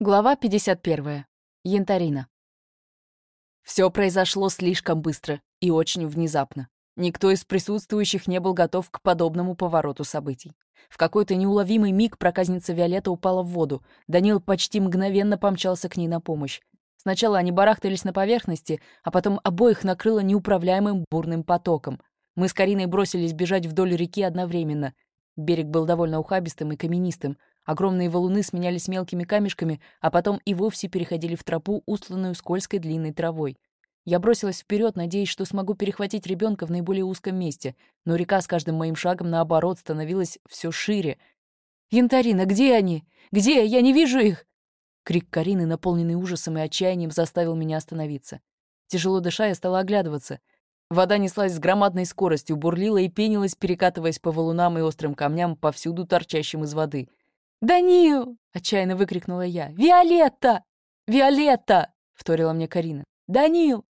Глава 51. Янтарина. Все произошло слишком быстро и очень внезапно. Никто из присутствующих не был готов к подобному повороту событий. В какой-то неуловимый миг проказница Виолетта упала в воду. Данил почти мгновенно помчался к ней на помощь. Сначала они барахтались на поверхности, а потом обоих накрыло неуправляемым бурным потоком. Мы с Кариной бросились бежать вдоль реки одновременно. Берег был довольно ухабистым и каменистым, Огромные валуны сменялись мелкими камешками, а потом и вовсе переходили в тропу, устланную скользкой длинной травой. Я бросилась вперед, надеясь, что смогу перехватить ребенка в наиболее узком месте, но река с каждым моим шагом, наоборот, становилась все шире. «Янтарина, где они? Где? Я не вижу их!» Крик Карины, наполненный ужасом и отчаянием, заставил меня остановиться. Тяжело дыша, я стала оглядываться. Вода неслась с громадной скоростью, бурлила и пенилась, перекатываясь по валунам и острым камням, повсюду торчащим из воды. «Данил!» — отчаянно выкрикнула я. «Виолетта! Виолетта!» — вторила мне Карина. «Данил!»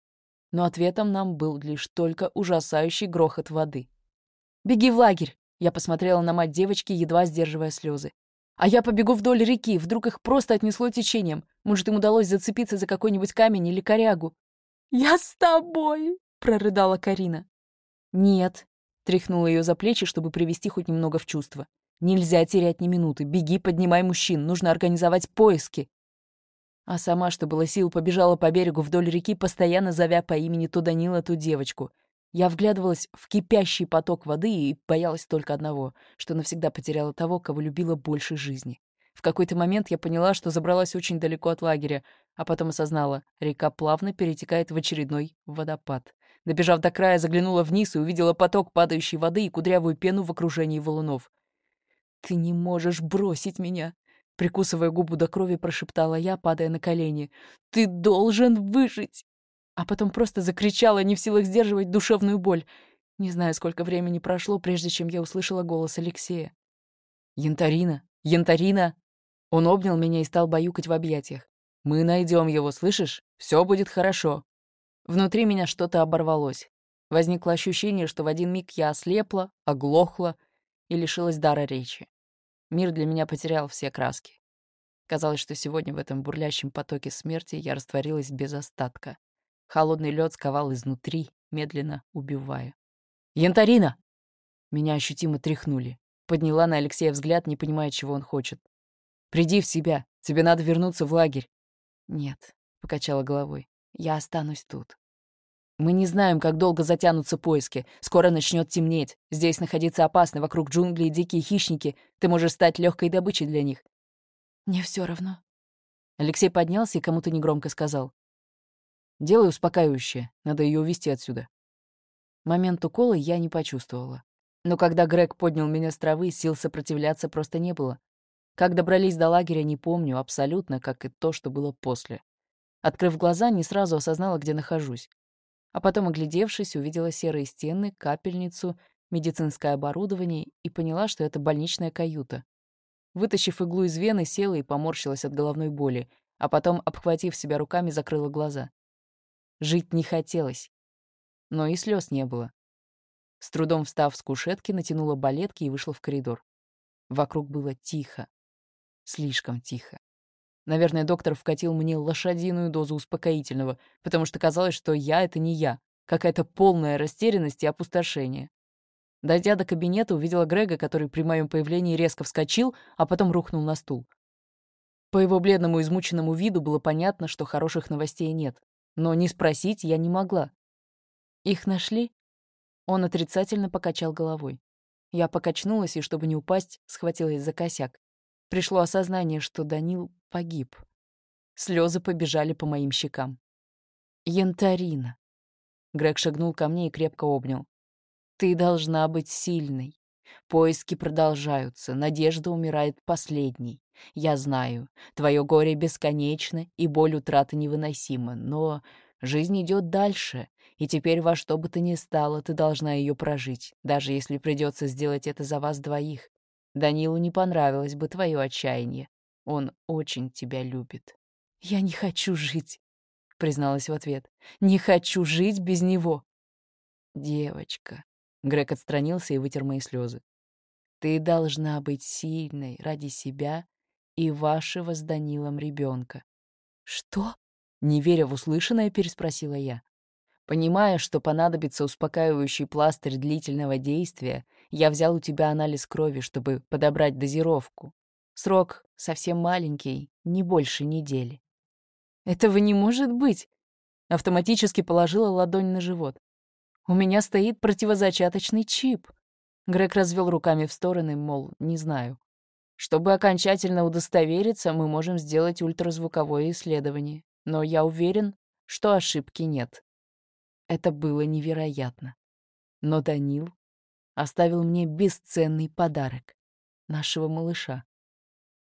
Но ответом нам был лишь только ужасающий грохот воды. «Беги в лагерь!» — я посмотрела на мать девочки, едва сдерживая слезы. «А я побегу вдоль реки, вдруг их просто отнесло течением. Может, им удалось зацепиться за какой-нибудь камень или корягу». «Я с тобой!» — прорыдала Карина. «Нет», — тряхнула ее за плечи, чтобы привести хоть немного в чувство. Нельзя терять ни минуты. Беги, поднимай мужчин. Нужно организовать поиски. А сама, что было сил, побежала по берегу вдоль реки, постоянно зовя по имени то Данила, то девочку. Я вглядывалась в кипящий поток воды и боялась только одного, что навсегда потеряла того, кого любила больше жизни. В какой-то момент я поняла, что забралась очень далеко от лагеря, а потом осознала, река плавно перетекает в очередной водопад. Добежав до края, заглянула вниз и увидела поток падающей воды и кудрявую пену в окружении валунов. «Ты не можешь бросить меня!» Прикусывая губу до крови, прошептала я, падая на колени. «Ты должен выжить!» А потом просто закричала, не в силах сдерживать душевную боль. Не знаю, сколько времени прошло, прежде чем я услышала голос Алексея. «Янтарина! Янтарина!» Он обнял меня и стал баюкать в объятиях. «Мы найдем его, слышишь? Все будет хорошо». Внутри меня что-то оборвалось. Возникло ощущение, что в один миг я ослепла, оглохла и лишилась дара речи. Мир для меня потерял все краски. Казалось, что сегодня в этом бурлящем потоке смерти я растворилась без остатка. Холодный лед сковал изнутри, медленно убивая. «Янтарина!» Меня ощутимо тряхнули. Подняла на Алексея взгляд, не понимая, чего он хочет. «Приди в себя. Тебе надо вернуться в лагерь». «Нет», — покачала головой. «Я останусь тут». Мы не знаем, как долго затянутся поиски. Скоро начнет темнеть. Здесь находиться опасно, вокруг джунгли и дикие хищники. Ты можешь стать легкой добычей для них. Мне все равно. Алексей поднялся и кому-то негромко сказал. Делай успокаивающее. Надо ее увести отсюда. Момент укола я не почувствовала. Но когда Грег поднял меня с травы, сил сопротивляться просто не было. Как добрались до лагеря, не помню абсолютно, как и то, что было после. Открыв глаза, не сразу осознала, где нахожусь а потом, оглядевшись, увидела серые стены, капельницу, медицинское оборудование и поняла, что это больничная каюта. Вытащив иглу из вены, села и поморщилась от головной боли, а потом, обхватив себя руками, закрыла глаза. Жить не хотелось, но и слез не было. С трудом встав с кушетки, натянула балетки и вышла в коридор. Вокруг было тихо. Слишком тихо. Наверное, доктор вкатил мне лошадиную дозу успокоительного, потому что казалось, что я — это не я. Какая-то полная растерянность и опустошение. Дойдя до кабинета, увидела Грега, который при моем появлении резко вскочил, а потом рухнул на стул. По его бледному измученному виду было понятно, что хороших новостей нет. Но не спросить я не могла. «Их нашли?» Он отрицательно покачал головой. Я покачнулась и, чтобы не упасть, схватилась за косяк. Пришло осознание, что Данил погиб. Слезы побежали по моим щекам. «Янтарина!» Грег шагнул ко мне и крепко обнял. «Ты должна быть сильной. Поиски продолжаются, надежда умирает последней. Я знаю, твое горе бесконечно и боль утраты невыносима, но жизнь идет дальше, и теперь во что бы то ни стало, ты должна ее прожить, даже если придется сделать это за вас двоих. Данилу не понравилось бы твое отчаяние. Он очень тебя любит. «Я не хочу жить», — призналась в ответ. «Не хочу жить без него». «Девочка», — Грег отстранился и вытер мои слезы. «Ты должна быть сильной ради себя и вашего с Данилом ребенка. «Что?» — не веря в услышанное, переспросила я. Понимая, что понадобится успокаивающий пластырь длительного действия, я взял у тебя анализ крови, чтобы подобрать дозировку. Срок совсем маленький, не больше недели. «Этого не может быть!» Автоматически положила ладонь на живот. «У меня стоит противозачаточный чип». Грег развел руками в стороны, мол, не знаю. Чтобы окончательно удостовериться, мы можем сделать ультразвуковое исследование. Но я уверен, что ошибки нет. Это было невероятно. Но Данил оставил мне бесценный подарок — нашего малыша.